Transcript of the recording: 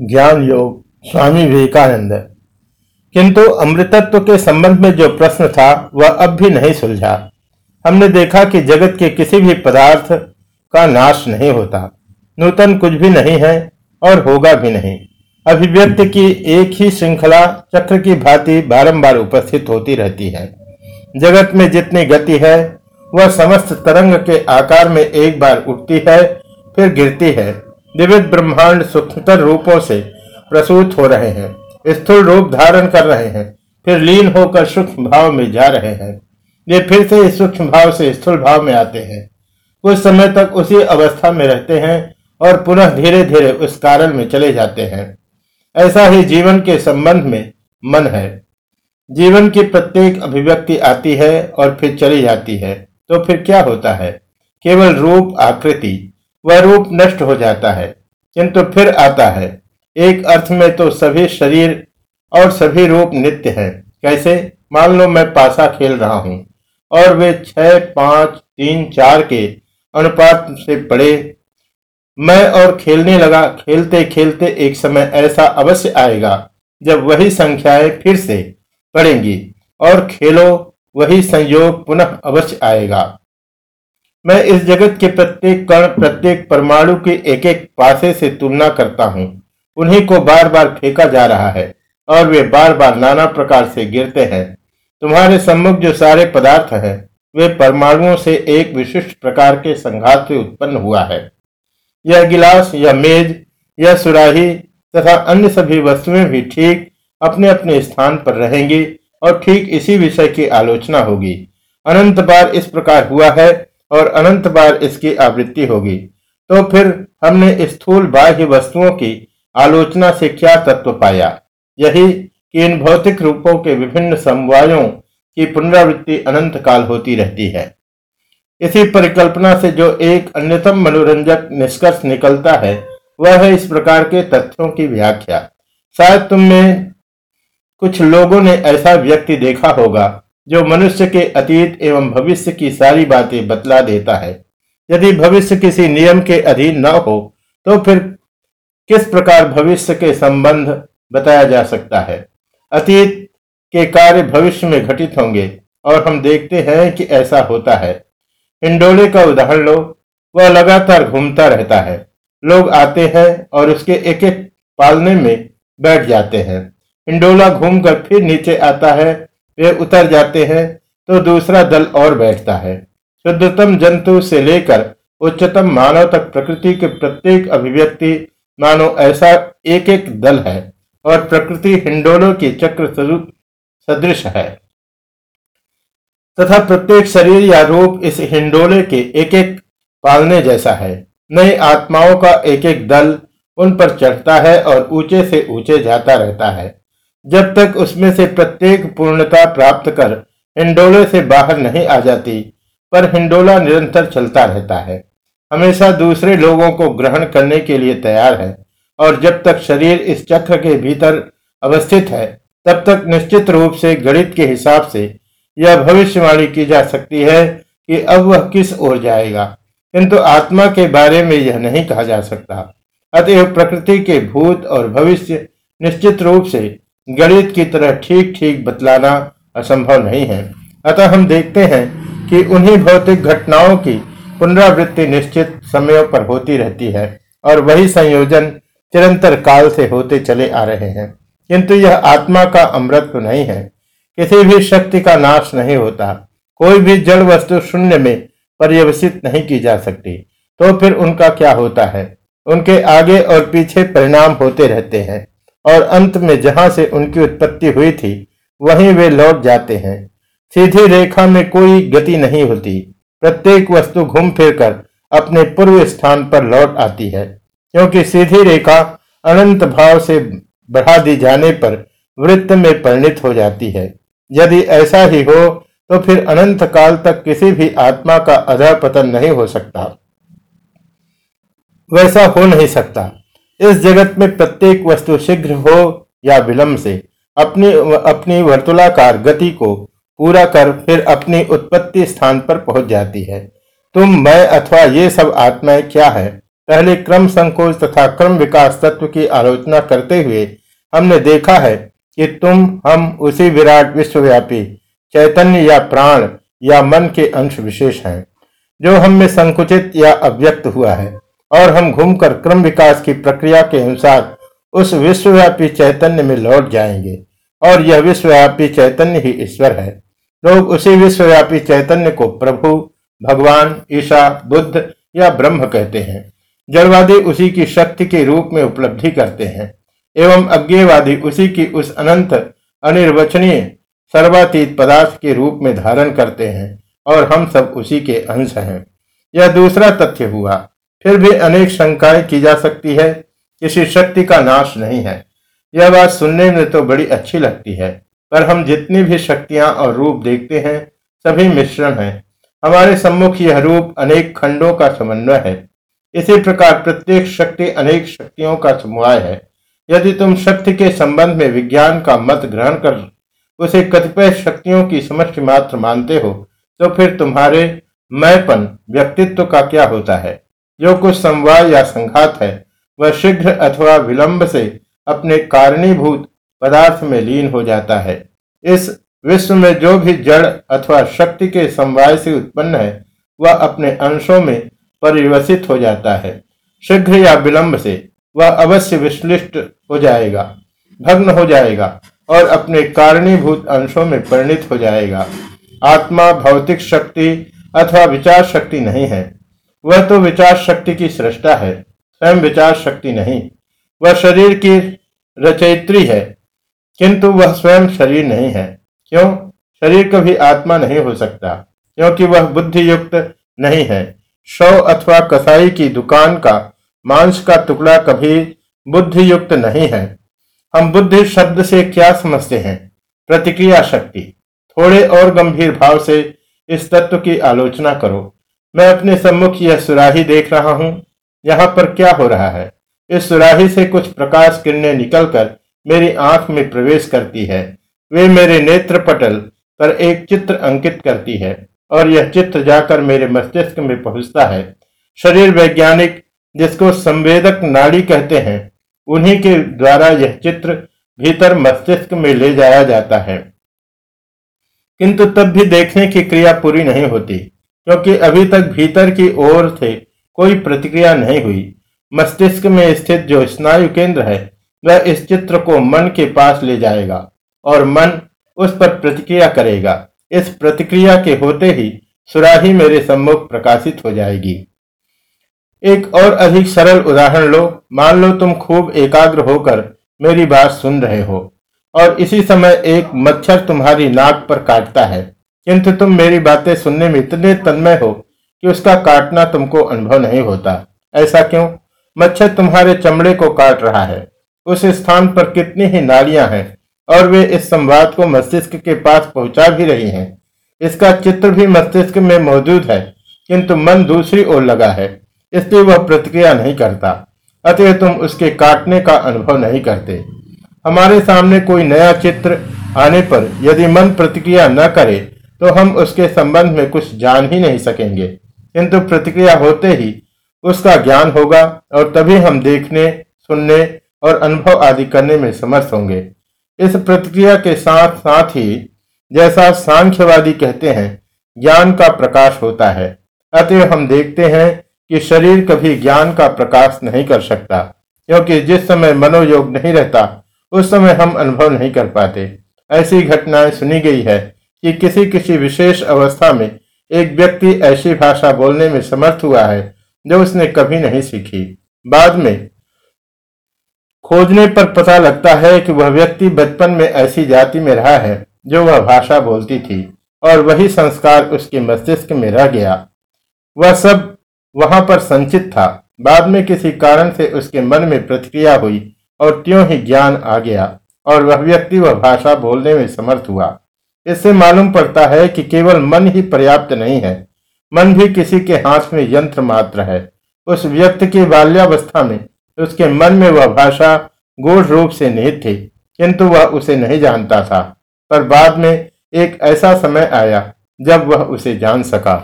ज्ञान योग, स्वामी विवेकानंद। किंतु अमृतत्व के संबंध में जो प्रश्न था, वह अब भी नहीं सुलझा। हमने देखा कि जगत के किसी भी पदार्थ का नाश नहीं होता। नूतन कुछ भी नहीं है और होगा भी नहीं। अभिव्यक्ति की एक ही श्रृंखला, चक्र की भांति बारंबार उपस्थित होती रहती है। जगत में जितनी गति है, वह समस्त तरंग के आकार में एक बार उठती है, फिर गिरती है। विविध ब्रह्मांड सूक्ष्मतर रूपों से प्रसूत हो रहे हैं, स्थूल रूप धारण कर रहे हैं, फिर लीन होकर सूक्ष्म भाव में जा रहे हैं। ये फिर से इस सूक्ष्म भाव से स्थूल भाव में आते हैं। कुछ समय तक उसी अवस्था में रहते हैं और पुनः धीरे धीरे उस कारण में चले जाते हैं। ऐसा ही जीवन के संबंध में मन है। जीवन की प्रत्येक अभिव्यक्ति आती है और फिर चली जाती है। तो फिर क्या होता है? केवल रूप, आकृति। वह रूप नष्ट हो जाता है, किंतु फिर आता है। एक अर्थ में तो सभी शरीर और सभी रूप नित्य है। कैसे? मान लो मैं पासा खेल रहा हूँ, और वे छह, पाँच, तीन, चार के अनुपात से पड़े मैं और खेलने लगा, खेलते खेलते एक समय ऐसा अवश्य आएगा, जब वही संख्याएँ फिर से पड़ेंगी और खेलो, वही संयोग पुनः अवश्य आएगा। मैं इस जगत के प्रत्येक कण, प्रत्येक परमाणु के एक एक पासे से तुलना करता हूँ। उन्हीं को बार बार फेंका जा रहा है और वे बार बार नाना प्रकार से गिरते हैं। तुम्हारे सम्मुख जो सारे पदार्थ हैं, वे परमाणुओं से एक विशिष्ट प्रकार के संघात से उत्पन्न हुआ है। यह गिलास, यह मेज, यह सुराही तथा अन्य सभी वस्तुएँ भी ठीक अपने अपने स्थान पर रहेंगी और ठीक इसी विषय की आलोचना होगी। अनंत बार इस प्रकार हुआ है और अनंत बार इसकी आवृत्ति होगी। तो फिर हमने स्थूल बाह्य वस्तुओं की आलोचना से क्या तत्व पाया? यही कि इन भौतिक रूपों के विभिन्न समवायों की पुनरावृत्ति अनंत काल होती रहती है। इसी परिकल्पना से जो एक अन्यतम मनोरंजक निष्कर्ष निकलता है, वह है इस प्रकार के तथ्यों की व्याख्या। शायद तुम में कुछ लोगों ने ऐसा व्यक्ति देखा होगा जो मनुष्य के अतीत एवं भविष्य की सारी बातें बतला देता है। यदि भविष्य किसी नियम के अधीन न हो तो फिर किस प्रकार भविष्य के संबंध बताया जा सकता है? अतीत के कार्य भविष्य में घटित होंगे, और हम देखते हैं कि ऐसा होता है। हिंडोले का उदाहरण लो, वह लगातार घूमता रहता है। लोग आते हैं और उसके एक एक पालने में बैठ जाते हैं। हिंडोला घूमकर फिर नीचे आता है वे उतर जाते हैं तो दूसरा दल और बैठता है। शुद्धतम जंतु से लेकर उच्चतम मानव तक प्रकृति के प्रत्येक अभिव्यक्ति, मानो ऐसा एक एक दल है और प्रकृति हिंडोलों के चक्र स्वरूप सदृश है। तथा प्रत्येक शरीर या रूप इस हिंडोले के एक एक पालने जैसा है। नई आत्माओं का एक एक दल उन पर चढ़ता है और ऊँचे से ऊँचे जाता रहता है। जब तक उसमें से प्रत्येक पूर्णता प्राप्त कर हिंडोले से बाहर नहीं आ जाती, पर हिंडोला निरंतर चलता रहता है। हमेशा दूसरे लोगों को ग्रहण करने के लिए तैयार है, और जब तक शरीर इस चक्र के भीतर अवस्थित है, तब तक निश्चित रूप से गणित के हिसाब से यह भविष्यवाणी की जा सकती है कि अब वह किस ओर जाएगा। किंतु आत्मा के बारे में यह नहीं कहा जा सकता। अतएव प्रकृति के भूत और भविष्य निश्चित रूप से गणित की तरह ठीक ठीक बतलाना असंभव नहीं है। अतः हम देखते हैं कि उन्हीं भौतिक घटनाओं की पुनरावृत्ति निश्चित समयों पर होती रहती है और वही संयोजन चिरंतर काल से होते चले आ रहे हैं। किंतु यह आत्मा का अमृत नहीं है। किसी भी शक्ति का नाश नहीं होता। कोई भी जड़ वस्तु शून्य में पर्यवसित नहीं की जा सकती। तो फिर उनका क्या होता है? उनके आगे और पीछे परिणाम होते रहते हैं। और अंत में जहाँ से उनकी उत्पत्ति हुई थी, वहीं वे लौट जाते हैं। सीधी रेखा में कोई गति नहीं होती। प्रत्येक वस्तु घूम फिरकर अपने पूर्व स्थान पर लौट आती है, क्योंकि सीधी रेखा अनंत भाव से बढ़ा दी जाने पर वृत्त में परिणित हो जाती है। यदि ऐसा ही हो तो फिर अनंत काल तक किसी भी आत्मा का अधर पतन नहीं हो सकता। वैसा हो नहीं सकता। इस जगत में प्रत्येक वस्तु शीघ्र हो या विलंब से, अपनी अपनी वर्तुलाकार गति को पूरा कर फिर अपनी उत्पत्ति स्थान पर पहुँच जाती है। तुम, मैं अथवा ये सब आत्माएँ क्या है? पहले क्रम संकोच तथा क्रम विकास तत्व की आलोचना करते हुए हमने देखा है कि तुम, हम उसी विराट विश्वव्यापी, चैतन्य या प्राण या मन के अंश विशेष हैं, जो हम में संकुचित या अव्यक्त हुआ है। और हम घूमकर क्रम विकास की प्रक्रिया के अनुसार उस विश्वव्यापी चैतन्य में लौट जाएँगे। और यह विश्वव्यापी चैतन्य ही ईश्वर है। लोग उसी विश्वव्यापी चैतन्य को प्रभु, भगवान ईशा बुद्ध या ब्रह्म कहते हैं। जड़वादी उसी की शक्ति के रूप में उपलब्धि करते हैं, एवं अज्ञेयवादी उसी की उस अनंत, अनिर्वचनीय, सर्वातीत पदार्थ के रूप में धारण करते हैं, और हम सब उसी के अंश हैं। यह दूसरा तथ्य हुआ फिर भी अनेक शंकाएँ की जा सकती है। किसी शक्ति का नाश नहीं है। यह बात सुनने में तो बड़ी अच्छी लगती है, पर हम जितनी भी शक्तियाँ और रूप देखते हैं, सभी मिश्रण हैं। हमारे सम्मुख यह रूप अनेक खंडों का समन्वय है। इसी प्रकार प्रत्येक शक्ति अनेक शक्तियों का समूह है। यदि तुम शक्ति के संबंध में विज्ञान का मत ग्रहण कर उसे कतिपय शक्तियों की समष्टि मात्र मानते हो तो फिर तुम्हारे मैपन व्यक्तित्व का क्या होता है? जो कुछ संवाद या संघात है, वह शीघ्र अथवा विलंब से अपने कारणीभूत पदार्थ में लीन हो जाता है। इस विश्व में जो भी जड़ अथवा शक्ति के समवाय से उत्पन्न है, वह अपने अंशों में परिवर्तित हो जाता है। शीघ्र या विलंब से वह अवश्य विश्लिष्ट हो जाएगा, भग्न हो जाएगा और अपने कारणीभूत अंशों में परिणित हो जाएगा। आत्मा भौतिक शक्ति अथवा विचार शक्ति नहीं है। वह तो विचार शक्ति की सृष्टा है, स्वयं विचार शक्ति नहीं। वह शरीर की रचयित्री है, किंतु वह स्वयं शरीर नहीं है। क्यों? शरीर कभी आत्मा नहीं हो सकता, क्योंकि वह बुद्धि युक्त नहीं है। शव अथवा कसाई की दुकान का, मांस का टुकड़ा कभी बुद्धि युक्त नहीं है। हम बुद्धि शब्द से क्या समझते हैं? प्रतिक्रिया शक्ति। थोड़े और गंभीर भाव से इस तत्व की आलोचना करो। मैं अपने सम्मुख यह सुराही देख रहा हूँ। यहाँ पर क्या हो रहा है? इस सुराही से कुछ प्रकाश किरणें निकलकर मेरी आँख में प्रवेश करती है। वे मेरे नेत्र पटल पर एक चित्र अंकित करती है और यह चित्र जाकर मेरे मस्तिष्क में पहुँचता है। शरीर वैज्ञानिक, जिसको संवेदक नाड़ी कहते हैं, उन्हीं के द्वारा यह चित्र भीतर मस्तिष्क में ले जाया जाता है। किंतु तब भी देखने की क्रिया पूरी नहीं होती। क्योंकि अभी तक भीतर की ओर से कोई प्रतिक्रिया नहीं हुई। मस्तिष्क में स्थित जो स्नायु केंद्र है, वह इस चित्र को मन के पास ले जाएगा और मन उस पर प्रतिक्रिया करेगा। इस प्रतिक्रिया के होते ही सुराही मेरे सम्मुख प्रकाशित हो जाएगी। एक और अधिक सरल उदाहरण लो। मान लो तुम खूब एकाग्र होकर मेरी बात सुन रहे हो और इसी समय एक मच्छर तुम्हारी नाक पर काटता है। किंतु तुम मेरी बातें सुनने में इतने तन्मय हो कि उसका काटना तुमको अनुभव नहीं होता। ऐसा क्यों? मच्छर तुम्हारे चमड़े को काट रहा है। उस स्थान पर कितनी ही नालियाँ हैं और वे इस संवाद को मस्तिष्क के पास पहुँचा भी रही हैं। इसका चित्र भी मस्तिष्क में मौजूद है, किंतु मन दूसरी ओर लगा है, इसलिए वह प्रतिक्रिया नहीं करता, अतः तुम उसके काटने का अनुभव नहीं करते। हमारे सामने कोई नया चित्र आने पर यदि मन प्रतिक्रिया न करे तो हम उसके संबंध में कुछ जान ही नहीं सकेंगे। किंतु प्रतिक्रिया होते ही उसका ज्ञान होगा और तभी हम देखने, सुनने और अनुभव आदि करने में समर्थ होंगे। इस प्रतिक्रिया के साथ साथ ही जैसा सांख्यवादी कहते हैं, ज्ञान का प्रकाश होता है। अतः हम देखते हैं कि शरीर कभी ज्ञान का प्रकाश नहीं कर सकता, क्योंकि जिस समय मनोयोग नहीं रहता, उस समय हम अनुभव नहीं कर पाते। ऐसी घटनाएँ सुनी गई है कि किसी किसी विशेष अवस्था में एक व्यक्ति ऐसी भाषा बोलने में समर्थ हुआ है जो उसने कभी नहीं सीखी। बाद में खोजने पर पता लगता है कि वह व्यक्ति बचपन में ऐसी जाति में रहा है जो वह भाषा बोलती थी और वही संस्कार उसके मस्तिष्क में रह गया। वह सब वहाँ पर संचित था। बाद में किसी कारण से उसके मन में प्रतिक्रिया हुई और त्यों ही ज्ञान आ गया और वह व्यक्ति वह भाषा बोलने में समर्थ हुआ। इससे मालूम पड़ता है कि केवल मन ही पर्याप्त नहीं है। मन भी किसी के हाथ में यंत्र मात्र है। उस व्यक्ति की बाल्यावस्था में उसके मन में वह भाषा गूढ़ रूप से निहित थी, किंतु वह उसे नहीं जानता था। पर बाद में एक ऐसा समय आया जब वह उसे जान सका।